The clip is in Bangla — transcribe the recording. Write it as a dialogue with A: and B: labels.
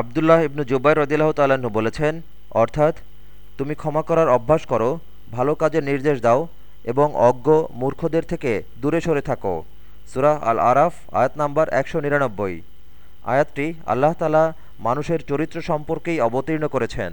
A: আবদুল্লাহ ইবনু জুবাই রদিল্লাহ তাল্লাহ্ন বলেছেন, অর্থাৎ তুমি ক্ষমা করার অভ্যাস করো, ভালো কাজের নির্দেশ দাও এবং অজ্ঞ মূর্খদের থেকে দূরে সরে থাকো। সুরাহ আল আরাফ আয়াত নাম্বার একশো নিরানব্বই। আয়াতটি আল্লাহ তালা মানুষের চরিত্র সম্পর্কেই অবতীর্ণ করেছেন।